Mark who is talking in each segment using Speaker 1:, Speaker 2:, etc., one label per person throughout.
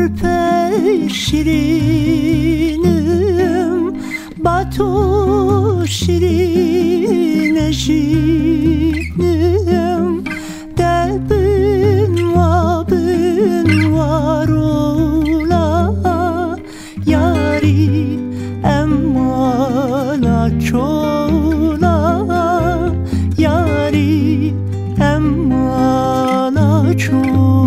Speaker 1: örper şirinim Batu şirin eşinim Debin vabin var ola Yari emmala çola Yari emmala çola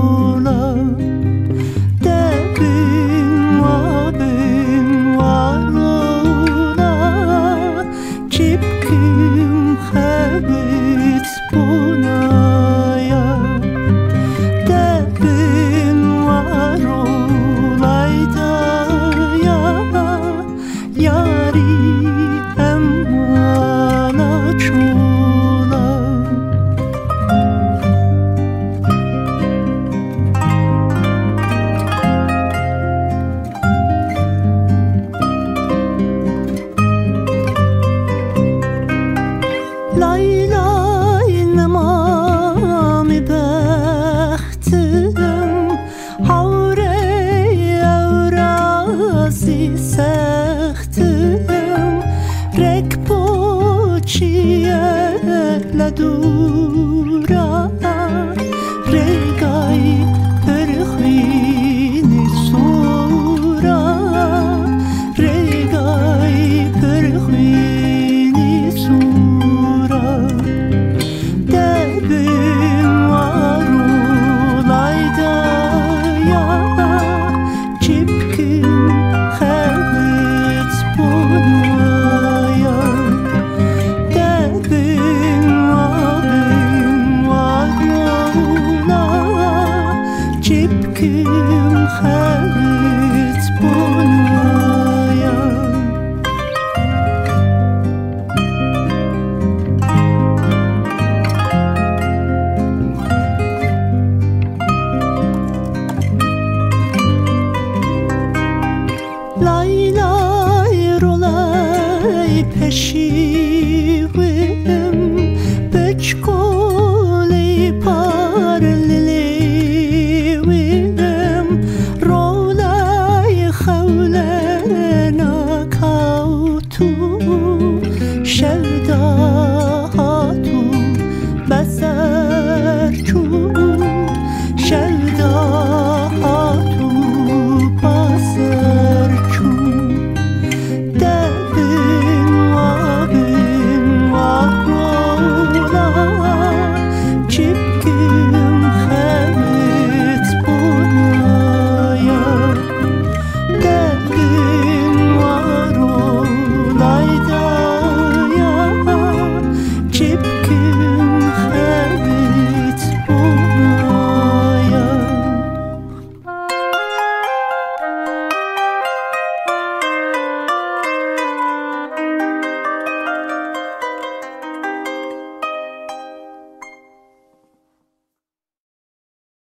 Speaker 1: sahtım Rek poçiye la Lay lay rolay peşivim Beçkoley parlilivim Rolay havlen akavtu Şevda